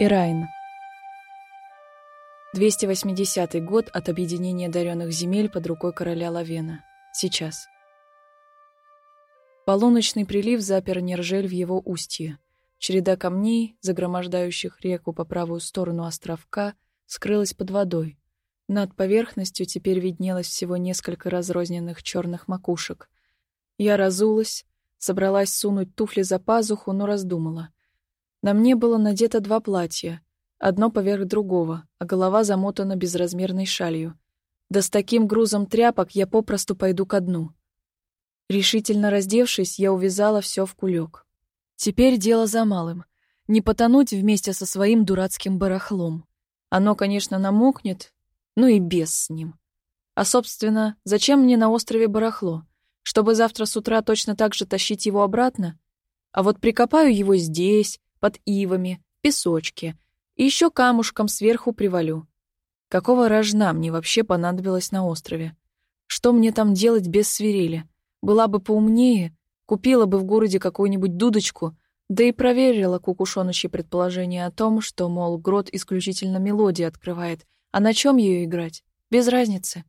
Ирайн. 280 год от объединения даренных земель под рукой короля Лавена. Сейчас. Полуночный прилив запер Нержель в его устье. Череда камней, загромождающих реку по правую сторону островка, скрылась под водой. Над поверхностью теперь виднелось всего несколько разрозненных черных макушек. Я разулась, собралась сунуть туфли за пазуху, но раздумала. На мне было надето два платья, одно поверх другого, а голова замотана безразмерной шалью. Да с таким грузом тряпок я попросту пойду ко дну. Решительно раздевшись, я увязала все в кулек. Теперь дело за малым. Не потонуть вместе со своим дурацким барахлом. Оно, конечно, намокнет, ну и без с ним. А, собственно, зачем мне на острове барахло? Чтобы завтра с утра точно так же тащить его обратно? А вот прикопаю его здесь, под ивами, песочке, и еще камушком сверху привалю. Какого рожна мне вообще понадобилось на острове? Что мне там делать без свирели? Была бы поумнее, купила бы в городе какую-нибудь дудочку, да и проверила кукушоночье предположение о том, что, мол, грот исключительно мелодии открывает, а на чем ее играть? Без разницы.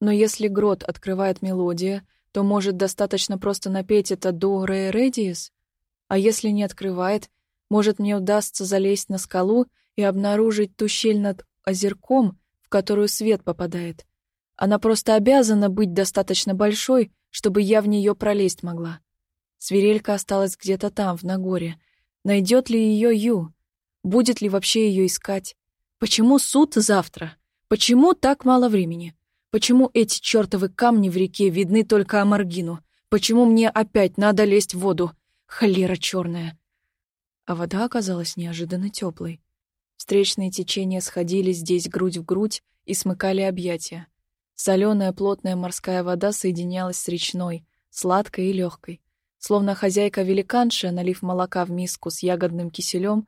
Но если грот открывает мелодия, то, может, достаточно просто напеть это до ре редиес? А если не открывает, может, мне удастся залезть на скалу и обнаружить ту щель над озерком, в которую свет попадает. Она просто обязана быть достаточно большой, чтобы я в нее пролезть могла. Свирелька осталась где-то там, в Нагоре. Найдет ли ее Ю? Будет ли вообще ее искать? Почему суд завтра? Почему так мало времени? Почему эти чертовы камни в реке видны только Амаргину? Почему мне опять надо лезть в воду? Холера черная а вода оказалась неожиданно теплой. Встречные течения сходили здесь грудь в грудь и смыкали объятия. Соленая плотная морская вода соединялась с речной, сладкой и легкой. Словно хозяйка-великанша, налив молока в миску с ягодным киселем,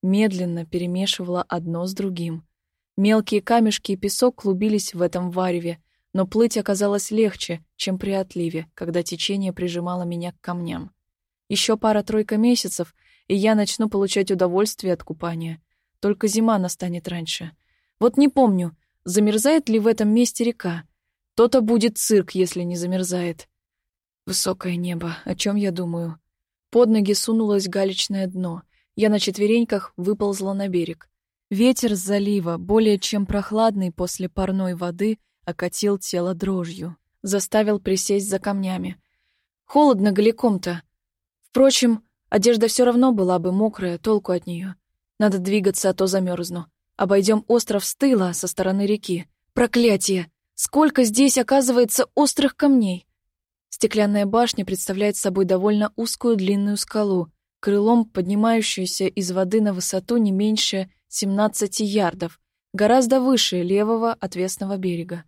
медленно перемешивала одно с другим. Мелкие камешки и песок клубились в этом вареве, но плыть оказалось легче, чем при отливе, когда течение прижимало меня к камням. Еще пара-тройка месяцев — и я начну получать удовольствие от купания. Только зима настанет раньше. Вот не помню, замерзает ли в этом месте река. То-то будет цирк, если не замерзает. Высокое небо, о чем я думаю? Под ноги сунулось галечное дно. Я на четвереньках выползла на берег. Ветер с залива, более чем прохладный после парной воды, окатил тело дрожью. Заставил присесть за камнями. Холодно голиком-то. Впрочем, Одежда все равно была бы мокрая, толку от нее. Надо двигаться, а то замерзну. Обойдем остров с тыла, со стороны реки. Проклятие! Сколько здесь, оказывается, острых камней! Стеклянная башня представляет собой довольно узкую длинную скалу, крылом поднимающуюся из воды на высоту не меньше 17 ярдов, гораздо выше левого отвесного берега.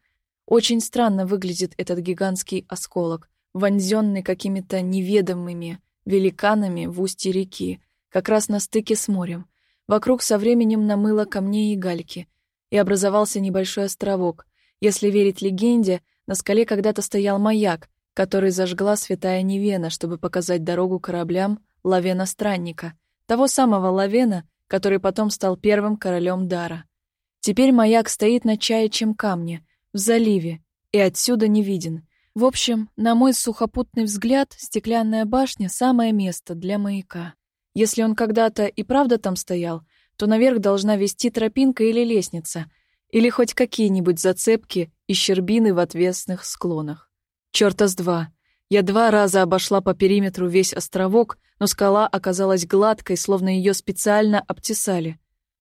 Очень странно выглядит этот гигантский осколок, вонзенный какими-то неведомыми, великанами в устье реки, как раз на стыке с морем. Вокруг со временем намыло камней и гальки, и образовался небольшой островок. Если верить легенде, на скале когда-то стоял маяк, который зажгла святая Невена, чтобы показать дорогу кораблям Лавена-странника, того самого Лавена, который потом стал первым королем Дара. Теперь маяк стоит на чаячьем камне, в заливе, и отсюда не виден — в общем, на мой сухопутный взгляд, стеклянная башня — самое место для маяка. Если он когда-то и правда там стоял, то наверх должна вести тропинка или лестница, или хоть какие-нибудь зацепки и щербины в отвесных склонах. Чёрта с два. Я два раза обошла по периметру весь островок, но скала оказалась гладкой, словно ее специально обтесали.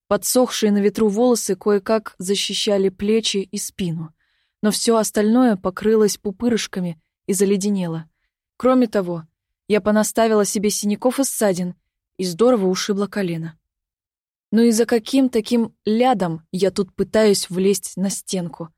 Подсохшие на ветру волосы кое-как защищали плечи и спину — но все остальное покрылось пупырышками и заледенело. Кроме того, я понаставила себе синяков и ссадин и здорово ушибла колено. Ну и за каким таким лядом я тут пытаюсь влезть на стенку?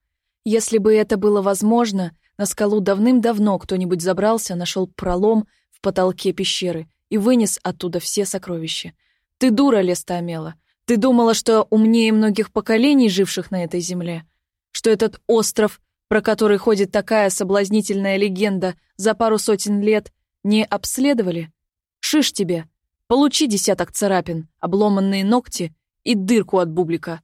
Если бы это было возможно, на скалу давным-давно кто-нибудь забрался, нашел пролом в потолке пещеры и вынес оттуда все сокровища. Ты дура, Леста Амела. Ты думала, что умнее многих поколений, живших на этой земле? Что этот остров, про который ходит такая соблазнительная легенда, за пару сотен лет не обследовали? Шиш тебе! Получи десяток царапин, обломанные ногти и дырку от бублика.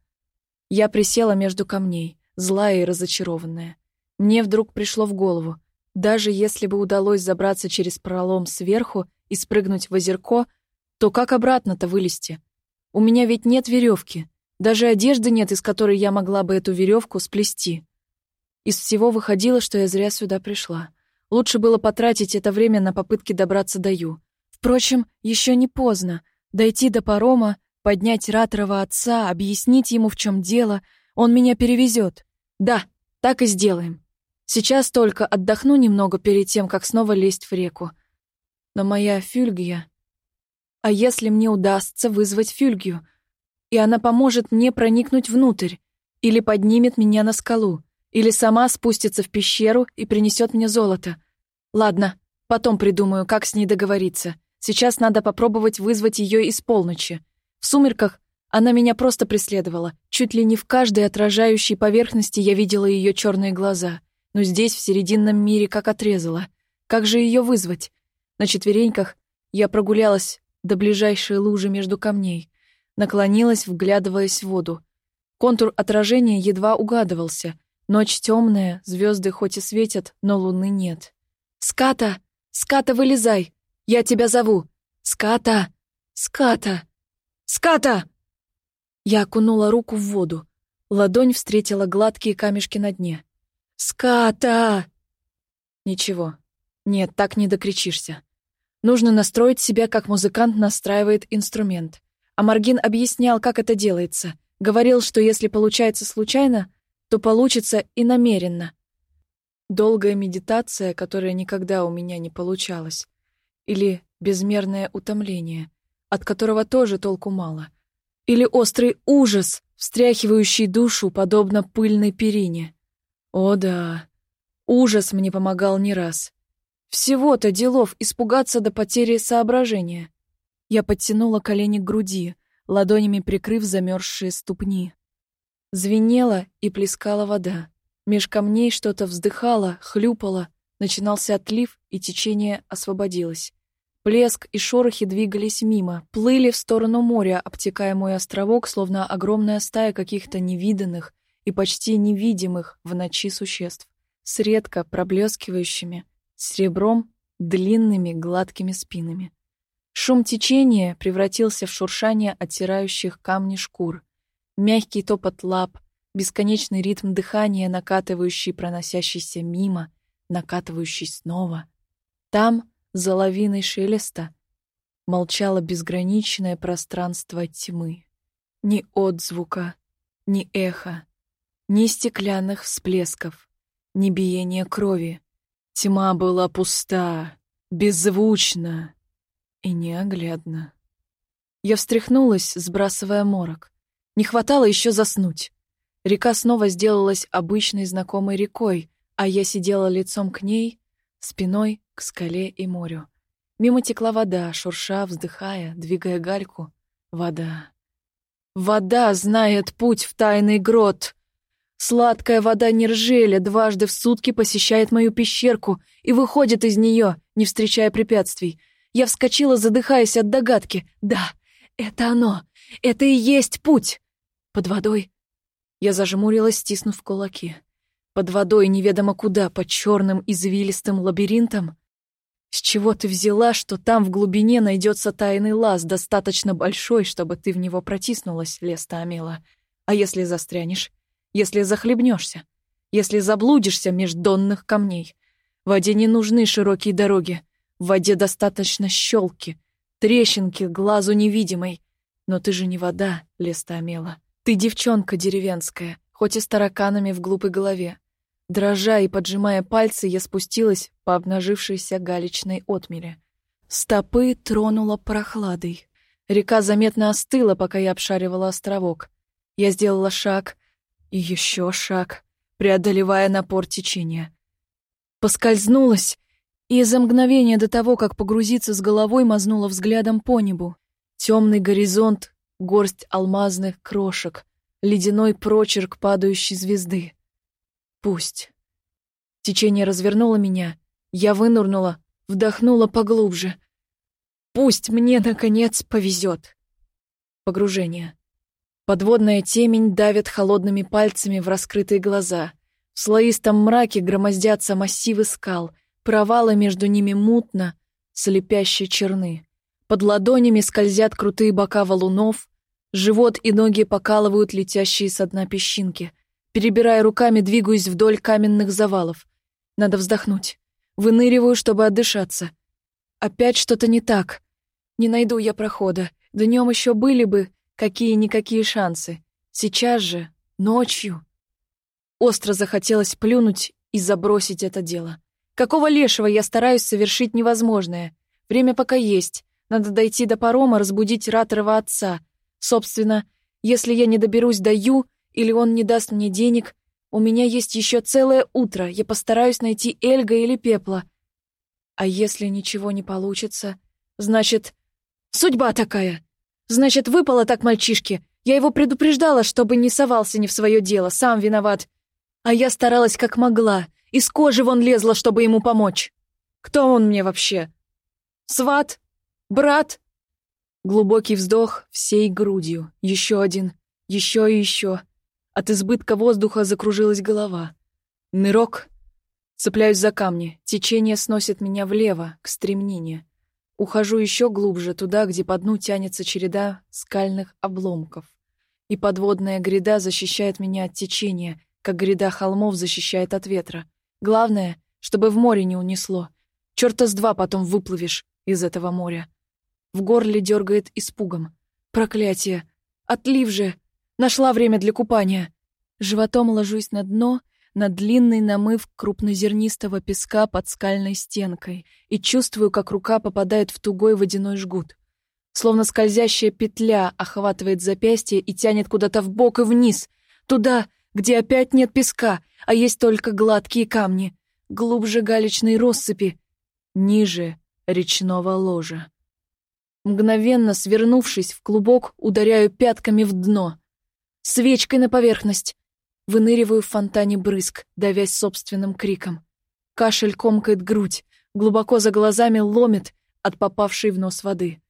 Я присела между камней, злая и разочарованная. Мне вдруг пришло в голову, даже если бы удалось забраться через пролом сверху и спрыгнуть в озерко, то как обратно-то вылезти? У меня ведь нет веревки, даже одежды нет, из которой я могла бы эту веревку сплести. Из всего выходило, что я зря сюда пришла. Лучше было потратить это время на попытки добраться до Ю. Впрочем, еще не поздно. Дойти до парома, поднять Раторова отца, объяснить ему, в чем дело. Он меня перевезет. Да, так и сделаем. Сейчас только отдохну немного перед тем, как снова лезть в реку. Но моя Фюльгия... А если мне удастся вызвать Фюльгию, и она поможет мне проникнуть внутрь, или поднимет меня на скалу, или сама спустится в пещеру и принесет мне золото. Ладно, потом придумаю, как с ней договориться. Сейчас надо попробовать вызвать ее из полночи. В сумерках она меня просто преследовала. Чуть ли не в каждой отражающей поверхности я видела ее черные глаза. Но здесь, в серединном мире, как отрезала. Как же ее вызвать? На четвереньках я прогулялась до ближайшей лужи между камней. Наклонилась, вглядываясь в воду. Контур отражения едва угадывался. Ночь темная, звезды хоть и светят, но луны нет. «Ската! Ската, вылезай! Я тебя зову! Ската! Ската! Ската!» Я окунула руку в воду. Ладонь встретила гладкие камешки на дне. «Ската!» Ничего. Нет, так не докричишься. Нужно настроить себя, как музыкант настраивает инструмент. А Маргин объяснял, как это делается. Говорил, что если получается случайно, то получится и намеренно. Долгая медитация, которая никогда у меня не получалась. Или безмерное утомление, от которого тоже толку мало. Или острый ужас, встряхивающий душу, подобно пыльной перине. О да, ужас мне помогал не раз. Всего-то делов испугаться до потери соображения. Я подтянула колени к груди, ладонями прикрыв замерзшие ступни. Звенела и плескала вода. Меж камней что-то вздыхало, хлюпало, начинался отлив, и течение освободилось. Плеск и шорохи двигались мимо, плыли в сторону моря, обтекая мой островок, словно огромная стая каких-то невиданных и почти невидимых в ночи существ, с редко проблескивающими, серебром, длинными гладкими спинами. Шум течения превратился в шуршание оттирающих камни шкур, мягкий топот лап, бесконечный ритм дыхания, накатывающий, проносящийся мимо, накатывающий снова. Там, за лавиной шелеста, молчало безграничное пространство тьмы. Ни отзвука, ни эха, ни стеклянных всплесков, ни биения крови. Тьма была пуста, беззвучна, и неоглядно. Я встряхнулась, сбрасывая морок. Не хватало еще заснуть. Река снова сделалась обычной знакомой рекой, а я сидела лицом к ней, спиной к скале и морю. Мимо текла вода, шурша, вздыхая, двигая гальку. Вода. Вода знает путь в тайный грот. Сладкая вода Нержеля дважды в сутки посещает мою пещерку и выходит из нее, не встречая препятствий. Я вскочила, задыхаясь от догадки. Да, это оно. Это и есть путь. Под водой. Я зажмурилась, стиснув кулаки. Под водой неведомо куда, под черным извилистым лабиринтом. С чего ты взяла, что там в глубине найдется тайный лаз, достаточно большой, чтобы ты в него протиснулась, Леста Амела? А если застрянешь? Если захлебнешься? Если заблудишься меж донных камней? В воде не нужны широкие дороги. В воде достаточно щелки, трещинки глазу невидимой. Но ты же не вода, Леста Амела. Ты девчонка деревенская, хоть и с тараканами в глупой голове. Дрожа и поджимая пальцы, я спустилась по обнажившейся галечной отмеле. Стопы тронула прохладой. Река заметно остыла, пока я обшаривала островок. Я сделала шаг и еще шаг, преодолевая напор течения. Поскользнулась и за мгновение до того, как погрузиться с головой, мазнула взглядом по небу. Темный горизонт, горсть алмазных крошек, ледяной прочерк падающей звезды. Пусть. Течение развернуло меня, я вынурнула, вдохнула поглубже. Пусть мне, наконец, повезет. Погружение. Подводная темень давит холодными пальцами в раскрытые глаза. В слоистом мраке громоздятся массивы скал, провалы между ними мутно, слепяще черны. Под ладонями скользят крутые бока валунов, живот и ноги покалывают летящие со дна песчинки. Перебирая руками, двигаюсь вдоль каменных завалов. Надо вздохнуть. Выныриваю, чтобы отдышаться. Опять что-то не так. Не найду я прохода. Днем еще были бы какие-никакие шансы. Сейчас же, ночью. Остро захотелось плюнуть и забросить это дело. Какого лешего я стараюсь совершить невозможное? Время пока есть. Надо дойти до парома, разбудить Раторова отца. Собственно, если я не доберусь до Ю, или он не даст мне денег, у меня есть еще целое утро, я постараюсь найти Эльга или Пепла. А если ничего не получится, значит, судьба такая. Значит, выпало так мальчишке. Я его предупреждала, чтобы не совался не в свое дело, сам виноват. А я старалась как могла, из кожи вон лезла, чтобы ему помочь. Кто он мне вообще? Сват? Брат? Глубокий вздох всей грудью. Еще один. Еще и еще. От избытка воздуха закружилась голова. Нырок. Цепляюсь за камни. Течение сносит меня влево, к стремнине. Ухожу еще глубже, туда, где по дну тянется череда скальных обломков. И подводная гряда защищает меня от течения, как гряда холмов защищает от ветра. Главное, чтобы в море не унесло. Чёрта с два потом выплывешь из этого моря. В горле дергает испугом. Проклятие! Отлив же! Нашла время для купания. Животом ложусь на дно, на длинный намыв крупнозернистого песка под скальной стенкой и чувствую, как рука попадает в тугой водяной жгут. Словно скользящая петля охватывает запястье и тянет куда-то в бок и вниз, туда, где опять нет песка, а есть только гладкие камни, глубже галечной россыпи, ниже речного ложа. Мгновенно свернувшись в клубок, ударяю пятками в дно. Свечкой на поверхность. Выныриваю в фонтане брызг, давясь собственным криком. Кашель комкает грудь, глубоко за глазами ломит от попавшей в нос воды.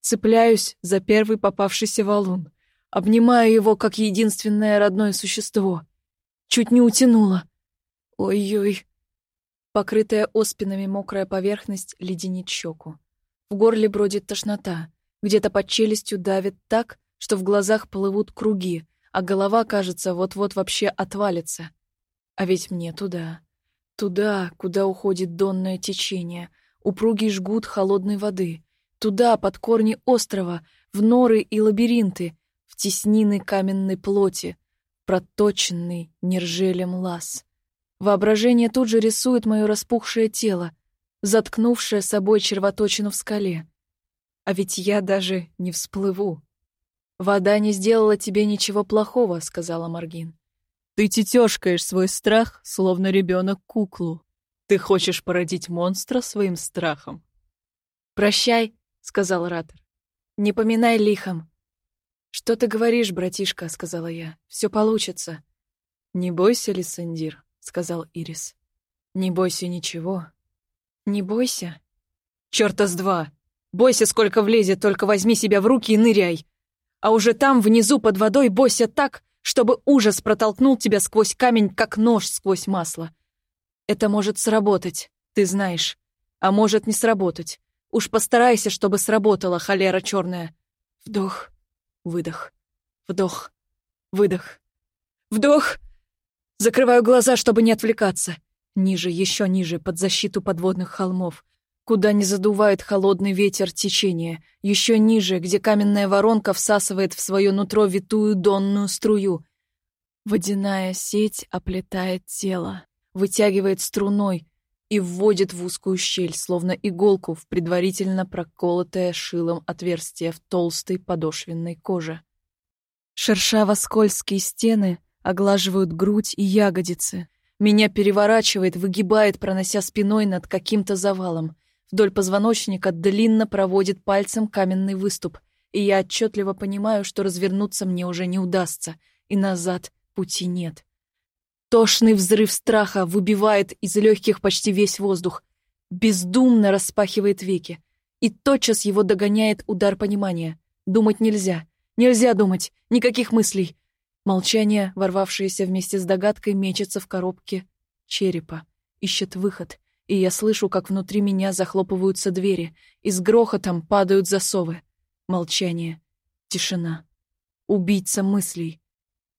Цепляюсь за первый попавшийся валун. Обнимаю его, как единственное родное существо. Чуть не утянула. Ой-ой. Покрытая оспинами мокрая поверхность леденит щеку. В горле бродит тошнота. Где-то под челюстью давит так, что в глазах плывут круги, а голова, кажется, вот-вот вообще отвалится. А ведь мне туда. Туда, куда уходит донное течение, упругий жгут холодной воды. Туда, под корни острова, в норы и лабиринты, теснины каменной плоти, проточенный нержелем лаз. Воображение тут же рисует мое распухшее тело, заткнувшее собой червоточину в скале. А ведь я даже не всплыву. «Вода не сделала тебе ничего плохого», — сказала Маргин. «Ты тетёшкаешь свой страх, словно ребенок куклу. Ты хочешь породить монстра своим страхом». «Прощай», — сказал Ратор. «Не поминай лихом». «Что ты говоришь, братишка?» — сказала я. «Все получится». «Не бойся, Лиссандир», — сказал Ирис. «Не бойся ничего». «Не бойся?» «Чёрта с два! Бойся, сколько влезет, только возьми себя в руки и ныряй!» а уже там, внизу, под водой, бойся так, чтобы ужас протолкнул тебя сквозь камень, как нож сквозь масло. Это может сработать, ты знаешь, а может не сработать. Уж постарайся, чтобы сработала холера черная. Вдох, выдох, вдох, выдох, вдох. Закрываю глаза, чтобы не отвлекаться. Ниже, еще ниже, под защиту подводных холмов куда не задувает холодный ветер течения, еще ниже, где каменная воронка всасывает в свое нутро витую донную струю. Водяная сеть оплетает тело, вытягивает струной и вводит в узкую щель, словно иголку в предварительно проколотое шилом отверстие в толстой подошвенной коже. Шершаво-скользкие стены оглаживают грудь и ягодицы. Меня переворачивает, выгибает, пронося спиной над каким-то завалом. Вдоль позвоночника длинно проводит пальцем каменный выступ, и я отчетливо понимаю, что развернуться мне уже не удастся, и назад пути нет. Тошный взрыв страха выбивает из легких почти весь воздух, бездумно распахивает веки, и тотчас его догоняет удар понимания. Думать нельзя, Нельзя думать, никаких мыслей. Молчание, ворвавшееся вместе с догадкой, мечется в коробке черепа, ищет выход, и я слышу, как внутри меня захлопываются двери, и с грохотом падают засовы. Молчание, тишина. Убийца мыслей.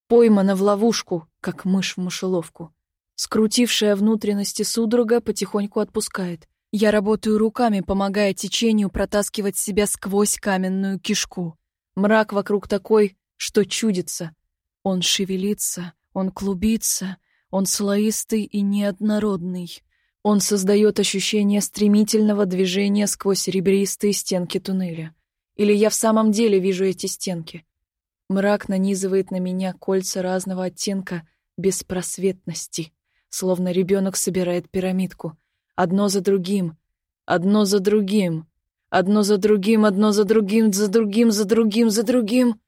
Поймана в ловушку, как мышь в мышеловку. Скрутившая внутренности судорога потихоньку отпускает. Я работаю руками, помогая течению протаскивать себя сквозь каменную кишку. Мрак вокруг такой, что чудится. Он шевелится, он клубится, он слоистый и неоднородный. Он создает ощущение стремительного движения сквозь ребристые стенки туннеля. Или я в самом деле вижу эти стенки. Мрак нанизывает на меня кольца разного оттенка беспросветности, словно ребенок собирает пирамидку. Одно за другим, одно за другим, одно за другим, одно за другим, за другим, за другим, за другим.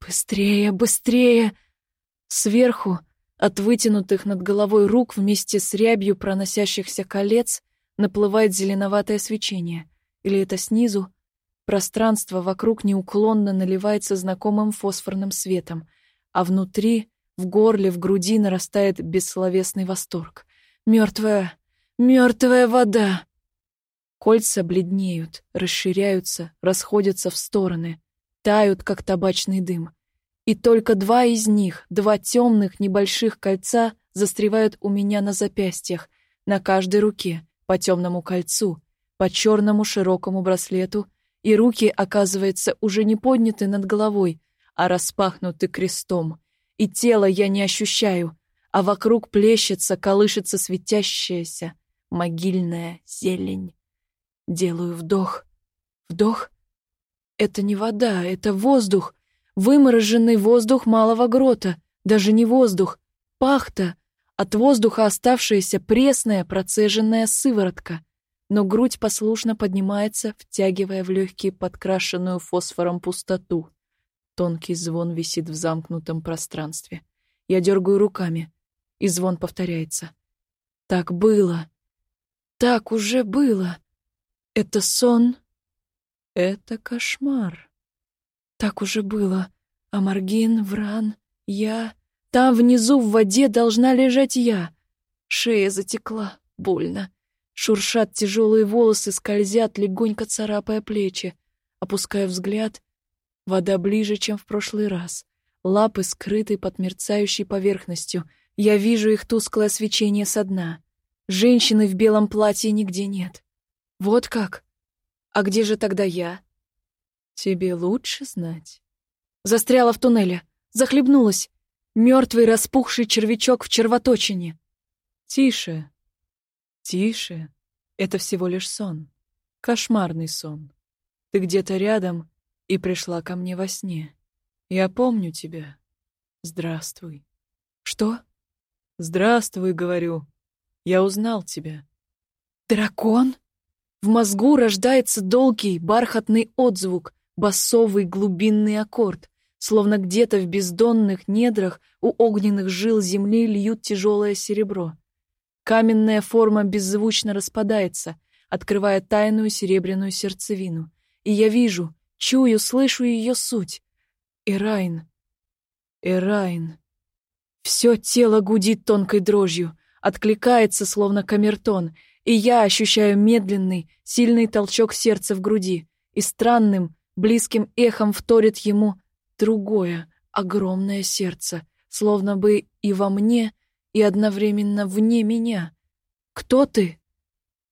Быстрее, быстрее! Сверху, от вытянутых над головой рук вместе с рябью проносящихся колец, наплывает зеленоватое свечение. Или это снизу? Пространство вокруг неуклонно наливается знакомым фосфорным светом, а внутри, в горле, в груди нарастает бессловесный восторг. Мертвая, мертвая вода! Кольца бледнеют, расширяются, расходятся в стороны тают, как табачный дым. И только два из них, два темных небольших кольца, застревают у меня на запястьях, на каждой руке, по темному кольцу, по черному широкому браслету, и руки, оказывается, уже не подняты над головой, а распахнуты крестом. И тело я не ощущаю, а вокруг плещется, колышется светящаяся могильная зелень. Делаю вдох, вдох, это не вода, это воздух. Вымороженный воздух малого грота. Даже не воздух. Пахта. От воздуха оставшаяся пресная процеженная сыворотка. Но грудь послушно поднимается, втягивая в легкие подкрашенную фосфором пустоту. Тонкий звон висит в замкнутом пространстве. Я дергаю руками, и звон повторяется. Так было. Так уже было. Это сон это кошмар. Так уже было. Амаргин, Вран, я... Там внизу в воде должна лежать я. Шея затекла, больно. Шуршат тяжелые волосы, скользят, легонько царапая плечи. Опускаю взгляд. Вода ближе, чем в прошлый раз. Лапы скрыты под мерцающей поверхностью. Я вижу их тусклое свечение со дна. Женщины в белом платье нигде нет. Вот как? А где же тогда я? Тебе лучше знать. Застряла в туннеле, захлебнулась. Мертвый распухший червячок в червоточине. Тише, тише. Это всего лишь сон. Кошмарный сон. Ты где-то рядом и пришла ко мне во сне. Я помню тебя. Здравствуй. Что? Здравствуй, говорю. Я узнал тебя. Дракон? В мозгу рождается долгий, бархатный отзвук, басовый глубинный аккорд, словно где-то в бездонных недрах у огненных жил земли льют тяжелое серебро. Каменная форма беззвучно распадается, открывая тайную серебряную сердцевину. И я вижу, чую, слышу ее суть. Эрайн. Эрайн. Все тело гудит тонкой дрожью, откликается, словно камертон — и я ощущаю медленный, сильный толчок сердца в груди, и странным, близким эхом вторит ему другое, огромное сердце, словно бы и во мне, и одновременно вне меня. Кто ты?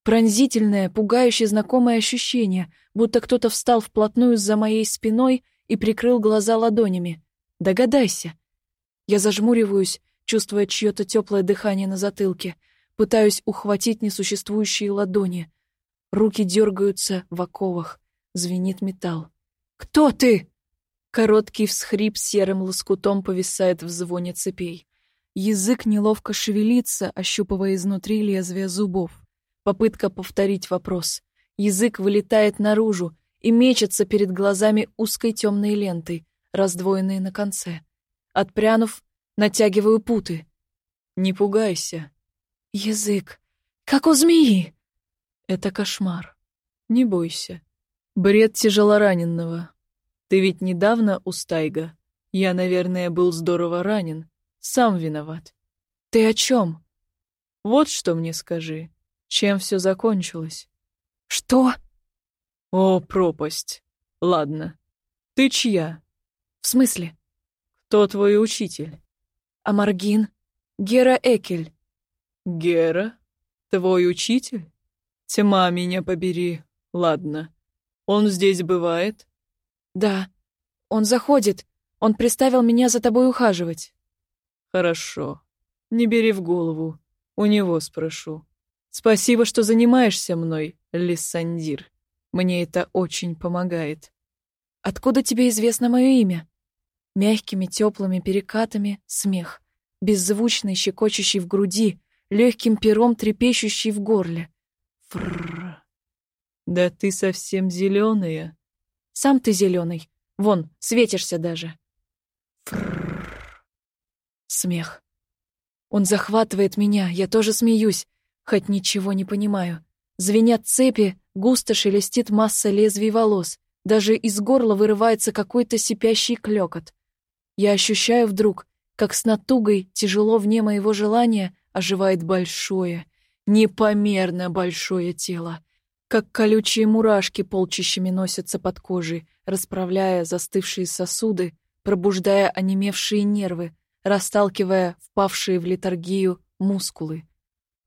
Пронзительное, пугающее знакомое ощущение, будто кто-то встал вплотную за моей спиной и прикрыл глаза ладонями. Догадайся. Я зажмуриваюсь, чувствуя чье-то теплое дыхание на затылке — Пытаюсь ухватить несуществующие ладони. Руки дергаются в оковах. Звенит металл. «Кто ты?» Короткий всхрип серым лоскутом повисает в звоне цепей. Язык неловко шевелится, ощупывая изнутри лезвие зубов. Попытка повторить вопрос. Язык вылетает наружу и мечется перед глазами узкой темной лентой, раздвоенной на конце. Отпрянув, натягиваю путы. «Не пугайся», Язык. Как у змеи. Это кошмар. Не бойся. Бред тяжелораненного. Ты ведь недавно у Стайга. Я, наверное, был здорово ранен. Сам виноват. Ты о чем? Вот что мне скажи. Чем все закончилось? Что? О, пропасть. Ладно. Ты чья? В смысле? Кто твой учитель? Амаргин. Гера Экель. Гера? Твой учитель? Тьма меня побери. Ладно. Он здесь бывает? Да. Он заходит. Он приставил меня за тобой ухаживать. Хорошо. Не бери в голову. У него спрошу. Спасибо, что занимаешься мной, Лиссандир. Мне это очень помогает. Откуда тебе известно мое имя? Мягкими, теплыми перекатами смех, беззвучный, щекочущий в груди, легким пером трепещущий в горле. Фрррр. Да ты совсем зеленая. Сам ты зеленый. Вон, светишься даже. Смех. Он захватывает меня, я тоже смеюсь, хоть ничего не понимаю. Звенят цепи, густо шелестит масса лезвий волос. Даже из горла вырывается какой-то сипящий клёкот. Я ощущаю вдруг, как с натугой, тяжело вне моего желания, оживает большое, непомерно большое тело. Как колючие мурашки полчищами носятся под кожей, расправляя застывшие сосуды, пробуждая онемевшие нервы, расталкивая впавшие в литургию мускулы.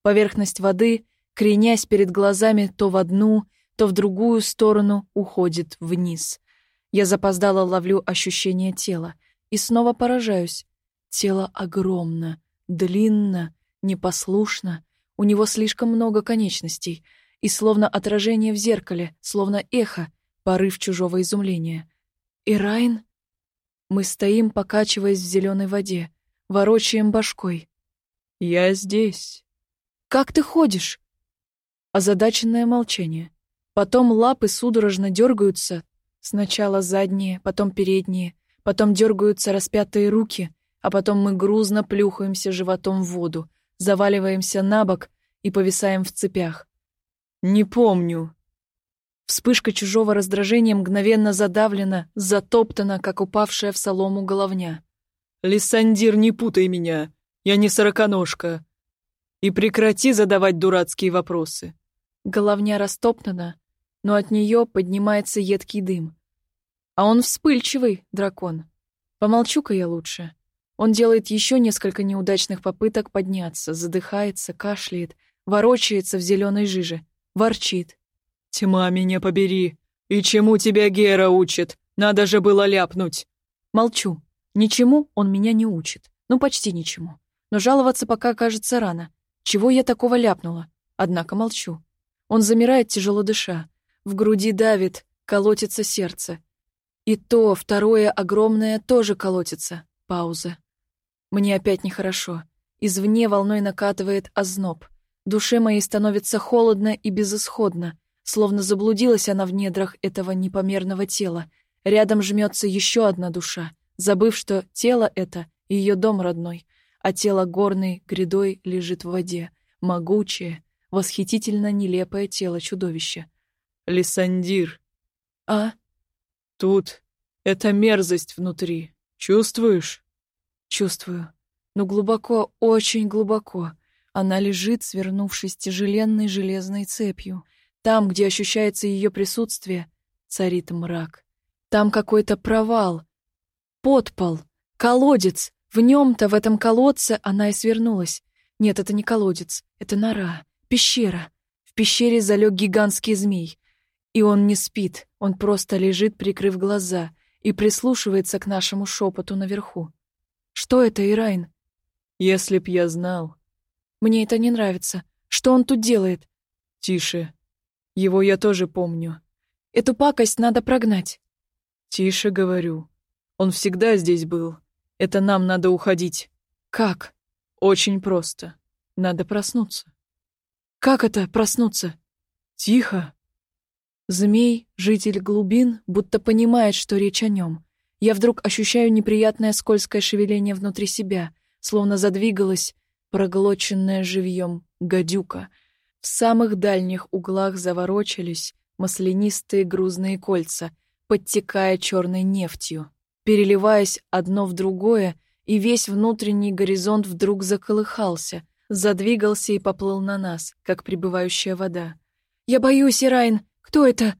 Поверхность воды, кренясь перед глазами то в одну, то в другую сторону, уходит вниз. Я запоздало ловлю ощущение тела и снова поражаюсь. Тело огромно, длинно, непослушно, у него слишком много конечностей — и словно отражение в зеркале, словно эхо, порыв чужого изумления. «Ирайн?» Мы стоим, покачиваясь в зеленой воде, ворочаем башкой. «Я здесь». «Как ты ходишь?» Озадаченное молчание. Потом лапы судорожно дергаются, сначала задние, потом передние, потом дергаются распятые руки, а потом мы грузно плюхаемся животом в воду, заваливаемся на бок и повисаем в цепях. «Не помню». Вспышка чужого раздражения мгновенно задавлена, затоптана, как упавшая в солому головня. «Лиссандир, не путай меня! Я не сороконожка! И прекрати задавать дурацкие вопросы!» Головня растоптана, но от нее поднимается едкий дым. А он вспыльчивый, дракон. Помолчу-ка я лучше. Он делает еще несколько неудачных попыток подняться, задыхается, кашляет, ворочается в зеленой жиже ворчит. «Тьма меня побери! И чему тебя Гера учит? Надо же было ляпнуть!» Молчу. Ничему он меня не учит. Ну, почти ничему. Но жаловаться пока кажется рано. Чего я такого ляпнула? Однако молчу. Он замирает, тяжело дыша. В груди давит, колотится сердце. И то, второе огромное, тоже колотится. Пауза. Мне опять нехорошо. Извне волной накатывает озноб. Душе моей становится холодно и безысходно, словно заблудилась она в недрах этого непомерного тела. Рядом жмется еще одна душа, забыв, что тело это — ее дом родной, а тело горной грядой лежит в воде, могучее, восхитительно нелепое тело чудовища. Лисандир. А? Тут. Это мерзость внутри. Чувствуешь? Чувствую. Но глубоко, очень глубоко — она лежит, свернувшись тяжеленной железной цепью. Там, где ощущается ее присутствие, царит мрак. Там какой-то провал. Подпол. Колодец. В нем-то, в этом колодце, она и свернулась. Нет, это не колодец. Это нора. Пещера. В пещере залег гигантский змей. И он не спит. Он просто лежит, прикрыв глаза, и прислушивается к нашему шепоту наверху. Что это, Ирайн? Если б я знал, мне это не нравится. Что он тут делает? Тише. Его я тоже помню. Эту пакость надо прогнать. Тише, говорю. Он всегда здесь был. Это нам надо уходить. Как? Очень просто. Надо проснуться. Как это проснуться? Тихо. Змей, житель глубин, будто понимает, что речь о нем. Я вдруг ощущаю неприятное скользкое шевеление внутри себя, словно задвигалось, проглоченная живьем гадюка. В самых дальних углах заворочились маслянистые грузные кольца, подтекая черной нефтью, переливаясь одно в другое, и весь внутренний горизонт вдруг заколыхался, задвигался и поплыл на нас, как прибывающая вода. «Я боюсь, Ирайн! Кто это?»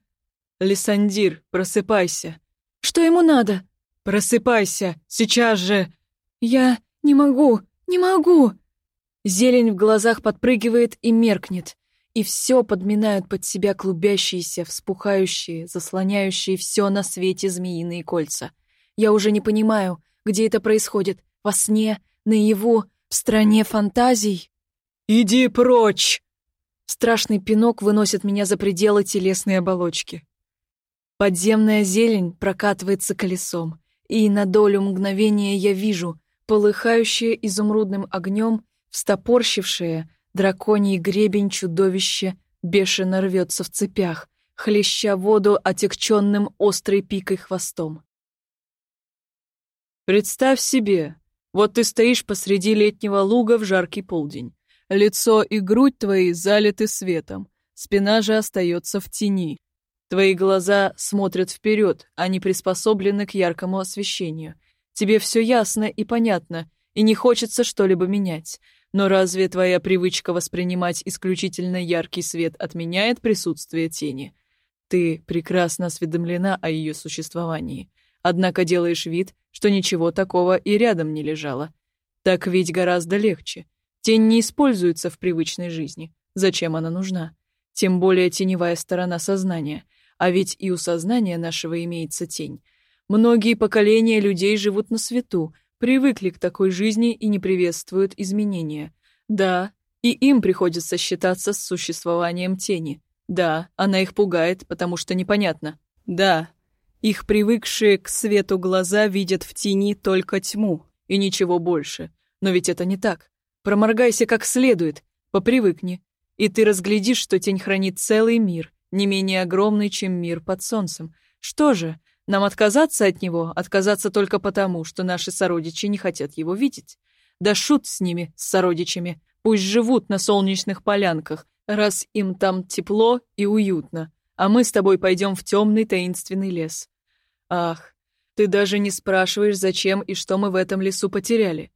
«Лиссандир, просыпайся!» «Что ему надо?» «Просыпайся! Сейчас же!» «Я не могу! Не могу!» Зелень в глазах подпрыгивает и меркнет, и все подминают под себя клубящиеся, вспухающие, заслоняющие все на свете змеиные кольца. Я уже не понимаю, где это происходит, во сне, наяву, в стране фантазий. «Иди прочь!» Страшный пинок выносит меня за пределы телесной оболочки. Подземная зелень прокатывается колесом, и на долю мгновения я вижу полыхающее изумрудным огнем Встопорщившее, драконий гребень чудовище бешено рвется в цепях, хлеща воду отекченным острой пикой хвостом. Представь себе, вот ты стоишь посреди летнего луга в жаркий полдень. Лицо и грудь твои залиты светом, спина же остается в тени. Твои глаза смотрят вперед, они приспособлены к яркому освещению. Тебе все ясно и понятно, и не хочется что-либо менять. Но разве твоя привычка воспринимать исключительно яркий свет отменяет присутствие тени? Ты прекрасно осведомлена о ее существовании, однако делаешь вид, что ничего такого и рядом не лежало. Так ведь гораздо легче. Тень не используется в привычной жизни. Зачем она нужна? Тем более теневая сторона сознания. А ведь и у сознания нашего имеется тень. Многие поколения людей живут на свету, привыкли к такой жизни и не приветствуют изменения. Да, и им приходится считаться с существованием тени. Да, она их пугает, потому что непонятно. Да, их привыкшие к свету глаза видят в тени только тьму и ничего больше. Но ведь это не так. Проморгайся как следует, попривыкни, и ты разглядишь, что тень хранит целый мир, не менее огромный, чем мир под солнцем. Что же, нам отказаться от него, отказаться только потому, что наши сородичи не хотят его видеть. Да шут с ними, с сородичами, пусть живут на солнечных полянках, раз им там тепло и уютно, а мы с тобой пойдем в темный таинственный лес. Ах, ты даже не спрашиваешь, зачем и что мы в этом лесу потеряли.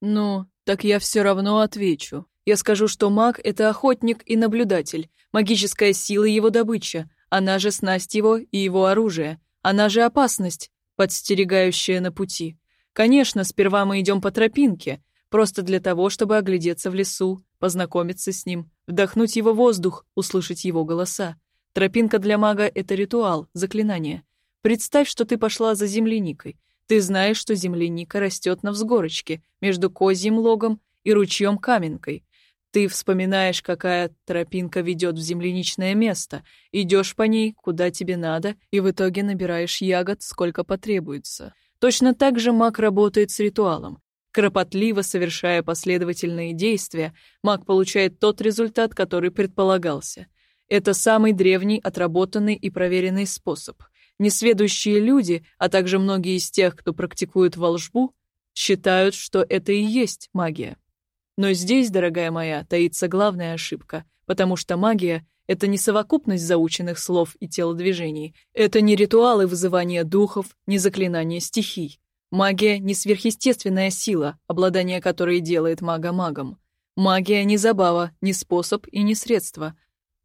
Ну, так я все равно отвечу. Я скажу, что маг — это охотник и наблюдатель, магическая сила его добыча, она же снасть его и его оружие — она же опасность, подстерегающая на пути. Конечно, сперва мы идем по тропинке, просто для того, чтобы оглядеться в лесу, познакомиться с ним, вдохнуть его воздух, услышать его голоса. Тропинка для мага — это ритуал, заклинание. Представь, что ты пошла за земляникой. Ты знаешь, что земляника растет на взгорочке, между козьим логом и ручьем каменкой. Ты вспоминаешь, какая тропинка ведет в земляничное место, идешь по ней, куда тебе надо, и в итоге набираешь ягод, сколько потребуется. Точно так же маг работает с ритуалом. Кропотливо совершая последовательные действия, маг получает тот результат, который предполагался. Это самый древний, отработанный и проверенный способ. Несведущие люди, а также многие из тех, кто практикует волшбу, считают, что это и есть магия. Но здесь, дорогая моя, таится главная ошибка, потому что магия — это не совокупность заученных слов и телодвижений, это не ритуалы вызывания духов, не заклинания стихий. Магия — не сверхъестественная сила, обладание которой делает мага магом. Магия — не забава, не способ и не средство.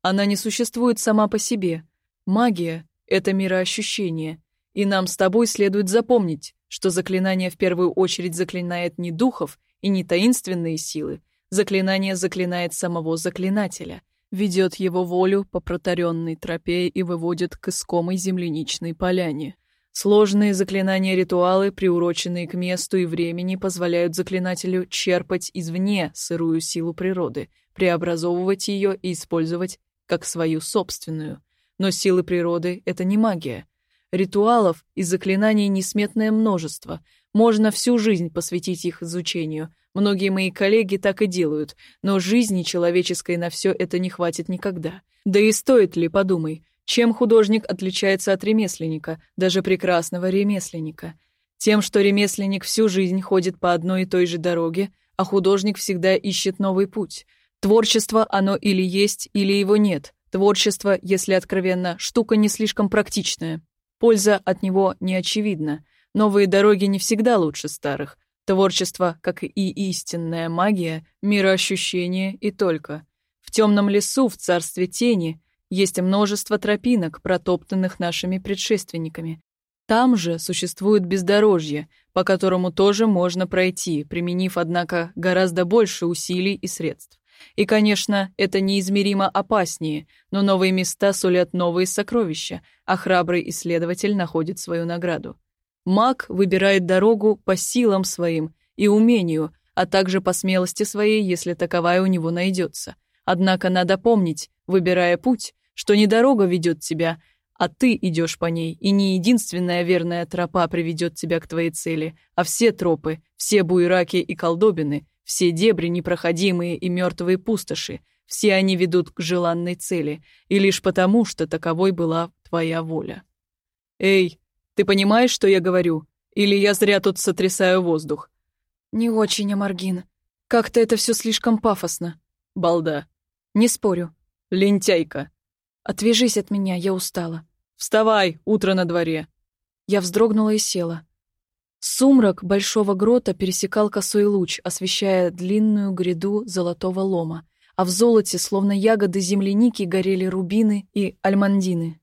Она не существует сама по себе. Магия — это мироощущение. И нам с тобой следует запомнить, что заклинание в первую очередь заклинает не духов и не таинственные силы. Заклинание заклинает самого заклинателя, ведет его волю по протаренной тропе и выводит к искомой земляничной поляне. Сложные заклинания-ритуалы, приуроченные к месту и времени, позволяют заклинателю черпать извне сырую силу природы, преобразовывать ее и использовать как свою собственную. Но силы природы — это не магия. Ритуалов и заклинаний несметное множество, можно всю жизнь посвятить их изучению. Многие мои коллеги так и делают, но жизни человеческой на все это не хватит никогда. Да и стоит ли, подумай, чем художник отличается от ремесленника, даже прекрасного ремесленника? Тем, что ремесленник всю жизнь ходит по одной и той же дороге, а художник всегда ищет новый путь. Творчество оно или есть, или его нет. Творчество, если откровенно, штука не слишком практичная. Польза от него не очевидна. Новые дороги не всегда лучше старых. Творчество, как и истинная магия, мироощущение и только. В темном лесу, в царстве тени, есть множество тропинок, протоптанных нашими предшественниками. Там же существует бездорожье, по которому тоже можно пройти, применив, однако, гораздо больше усилий и средств. И, конечно, это неизмеримо опаснее, но новые места сулят новые сокровища, а храбрый исследователь находит свою награду. Маг выбирает дорогу по силам своим и умению, а также по смелости своей, если таковая у него найдется. Однако надо помнить, выбирая путь, что не дорога ведет тебя, а ты идешь по ней, и не единственная верная тропа приведет тебя к твоей цели, а все тропы, все буйраки и колдобины, все дебри непроходимые и мертвые пустоши, все они ведут к желанной цели, и лишь потому, что таковой была твоя воля. Эй, ты понимаешь, что я говорю? Или я зря тут сотрясаю воздух?» «Не очень, Амаргин. Как-то это все слишком пафосно». «Балда». «Не спорю». «Лентяйка». «Отвяжись от меня, я устала». «Вставай, утро на дворе». Я вздрогнула и села. Сумрак большого грота пересекал косой луч, освещая длинную гряду золотого лома, а в золоте, словно ягоды земляники, горели рубины и альмандины.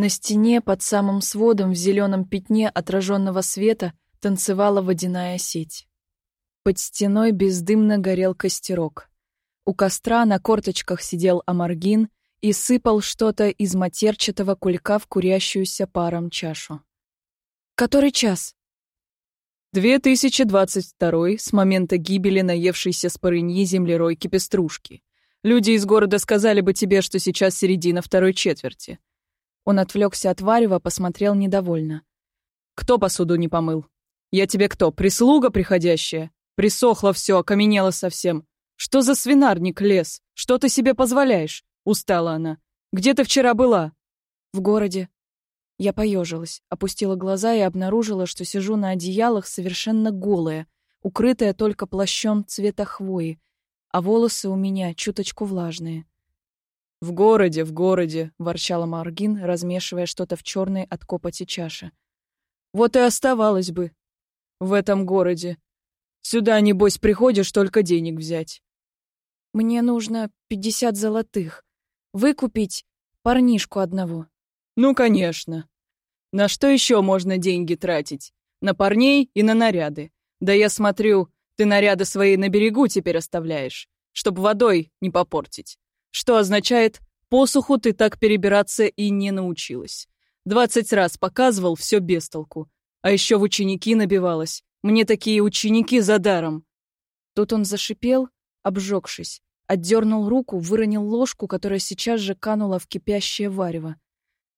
На стене под самым сводом в зеленом пятне отраженного света танцевала водяная сеть. Под стеной бездымно горел костерок. У костра на корточках сидел Амаргин и сыпал что-то из матерчатого кулька в курящуюся паром чашу. «Который час?» 2022 с момента гибели наевшейся с парыньи землеройки Пеструшки. Люди из города сказали бы тебе, что сейчас середина второй четверти. Он отвлекся от варева, посмотрел недовольно. «Кто посуду не помыл? Я тебе кто, прислуга приходящая? Присохло все, окаменело совсем. Что за свинарник лес? Что ты себе позволяешь?» Устала она. «Где ты вчера была?» «В городе». Я поежилась, опустила глаза и обнаружила, что сижу на одеялах совершенно голая, укрытая только плащом цвета хвои, а волосы у меня чуточку влажные. «В городе, в городе», — ворчала Маргин, размешивая что-то в черной от копоти чаше. «Вот и оставалось бы. В этом городе. Сюда, небось, приходишь только денег взять». «Мне нужно пятьдесят золотых. Выкупить парнишку одного». «Ну, конечно. На что еще можно деньги тратить? На парней и на наряды. Да я смотрю, ты наряды свои на берегу теперь оставляешь, чтобы водой не попортить. Что означает, посуху ты так перебираться и не научилась. Двадцать раз показывал, все без толку. А еще в ученики набивалась. Мне такие ученики за даром. Тут он зашипел, обжегшись, отдернул руку, выронил ложку, которая сейчас же канула в кипящее варево.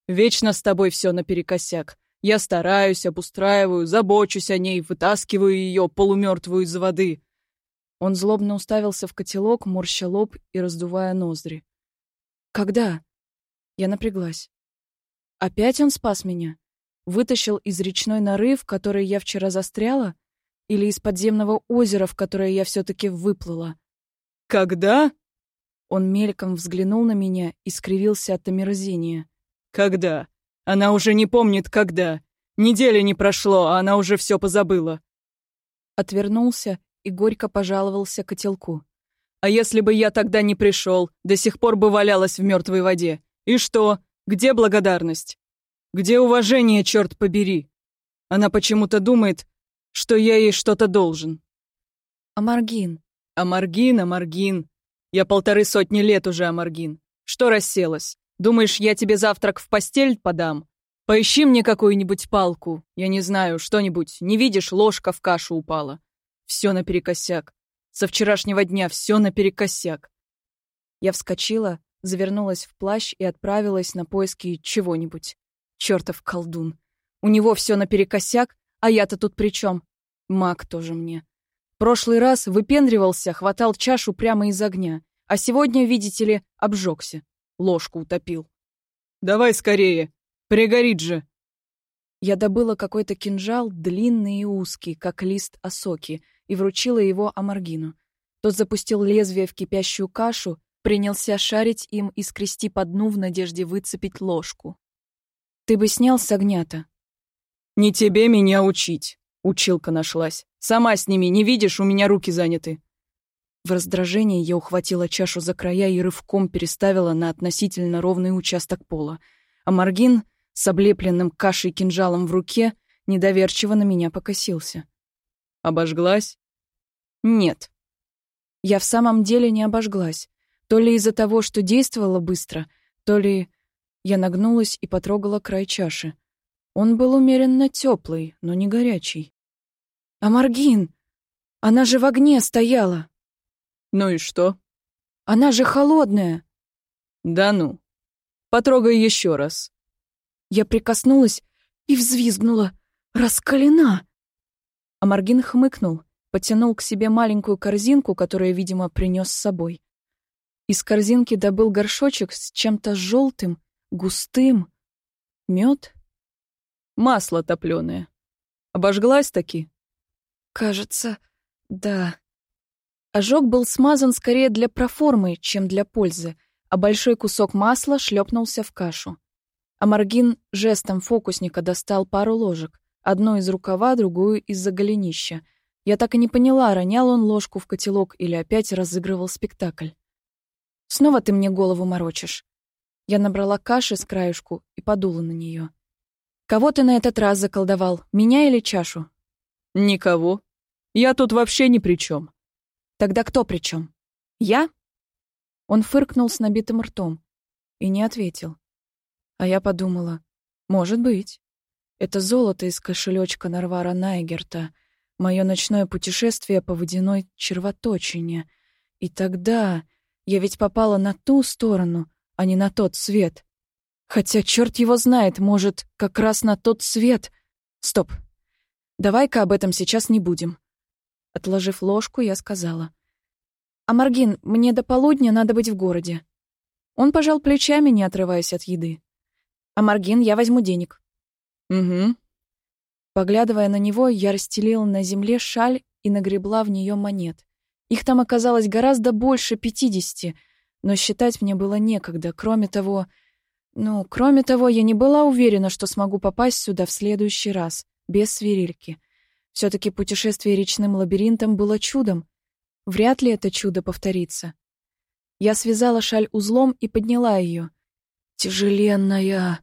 «Вечно с тобой все наперекосяк. Я стараюсь, обустраиваю, забочусь о ней, вытаскиваю ее полумертвую из воды. Он злобно уставился в котелок, морща лоб и раздувая ноздри. «Когда?» Я напряглась. «Опять он спас меня? Вытащил из речной норы, в которой я вчера застряла? Или из подземного озера, в которое я все-таки выплыла?» «Когда?» Он мельком взглянул на меня и скривился от омерзения. «Когда? Она уже не помнит, когда. Недели не прошло, а она уже все позабыла». Отвернулся и горько пожаловался котелку. «А если бы я тогда не пришел, до сих пор бы валялась в мертвой воде. И что? Где благодарность? Где уважение, черт побери? Она почему-то думает, что я ей что-то должен». «Амаргин». «Амаргин, Амаргин. Я полторы сотни лет уже Амаргин. Что расселась? Думаешь, я тебе завтрак в постель подам? Поищи мне какую-нибудь палку. Я не знаю, что-нибудь. Не видишь, ложка в кашу упала. Все наперекосяк. Со вчерашнего дня все наперекосяк. Я вскочила, завернулась в плащ и отправилась на поиски чего-нибудь. Чертов колдун. У него все наперекосяк, а я-то тут при чем? Маг тоже мне. Прошлый раз выпендривался, хватал чашу прямо из огня, а сегодня, видите ли, обжегся. Ложку утопил. «Давай скорее! Пригорит же!» Я добыла какой-то кинжал, длинный и узкий, как лист осоки, и вручила его Амаргину. Тот запустил лезвие в кипящую кашу, принялся шарить им и скрести по дну в надежде выцепить ложку. ты бы снял с огня-то. «Не тебе меня учить», — училка нашлась. «Сама сними, не видишь, у меня руки заняты». В раздражении я ухватила чашу за края и рывком переставила на относительно ровный участок пола. А Маргин с облепленным кашей кинжалом в руке недоверчиво на меня покосился. «Обожглась?» «Нет». Я в самом деле не обожглась. То ли из-за того, что действовала быстро, то ли... Я нагнулась и потрогала край чаши. Он был умеренно теплый, но не горячий. «А Маргин! Она же в огне стояла!» «Ну и что?» «Она же холодная!» «Да ну! Потрогай еще раз!» Я прикоснулась и взвизгнула. «Раскалена!» А Маргин хмыкнул, потянул к себе маленькую корзинку, которую, видимо, принес с собой. Из корзинки добыл горшочек с чем-то желтым, густым. Мед? Масло топленое. Обожглась таки? Кажется, да. Ожог был смазан скорее для проформы, чем для пользы, а большой кусок масла шлепнулся в кашу. А Маргин жестом фокусника достал пару ложек, одну из рукава, другую из-за голенища. Я так и не поняла, ронял он ложку в котелок или опять разыгрывал спектакль. «Снова ты мне голову морочишь». Я набрала каши с краюшку и подула на нее. «Кого ты на этот раз заколдовал, меня или чашу?» «Никого. Я тут вообще ни при чем. Тогда кто при чем? Я? Он фыркнул с набитым ртом и не ответил. А я подумала, может быть. Это золото из кошелечка Нарвара Найгерта, мое ночное путешествие по водяной червоточине. И тогда я ведь попала на ту сторону, а не на тот свет. Хотя черт его знает, может, как раз на тот свет. Стоп. Давай-ка об этом сейчас не будем. Отложив ложку, я сказала. «А, Маргин, мне до полудня надо быть в городе». Он пожал плечами, не отрываясь от еды. «А, Маргин, я возьму денег». «Угу». Поглядывая на него, я расстелила на земле шаль и нагребла в нее монет. Их там оказалось гораздо больше пятидесяти, но считать мне было некогда. Кроме того... Ну, кроме того, я не была уверена, что смогу попасть сюда в следующий раз, без свирильки. все таки путешествие речным лабиринтом было чудом. Вряд ли это чудо повторится. Я связала шаль узлом и подняла ее. Тяжеленная.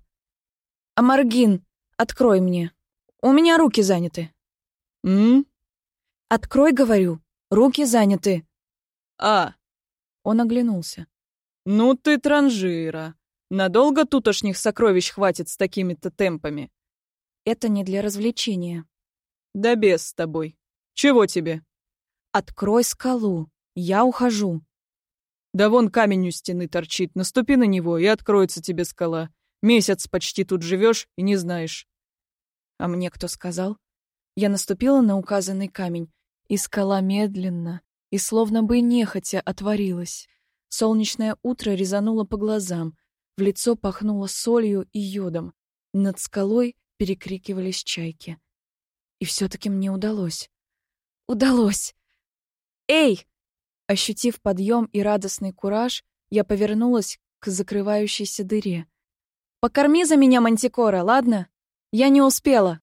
Амаргин, открой мне. У меня руки заняты. М? Открой, говорю. Руки заняты. А. Он оглянулся. Ну ты транжира. Надолго тутошних сокровищ хватит с такими-то темпами? Это не для развлечения. Да без с тобой. Чего тебе? Открой скалу. Я ухожу. Да вон камень у стены торчит. Наступи на него, и откроется тебе скала. Месяц почти тут живешь и не знаешь. А мне кто сказал? Я наступила на указанный камень, и скала медленно и словно бы нехотя отворилась. Солнечное утро резануло по глазам, в лицо пахнуло солью и йодом. Над скалой перекрикивались чайки. И все-таки мне удалось. Удалось! «Эй!» Ощутив подъем и радостный кураж, я повернулась к закрывающейся дыре. «Покорми за меня, Мантикора, ладно? Я не успела!»